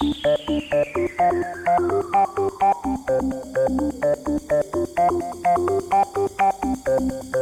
Thank you.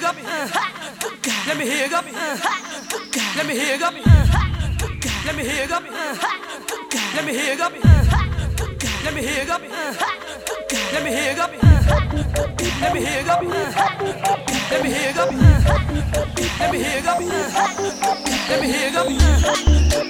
hiccup. Let me hiccup. Let me hiccup. Let me hiccup. Let me hiccup. Let me hiccup. Let me hiccup. Let me hiccup. Let me hiccup. Let me hiccup. Let me hiccup.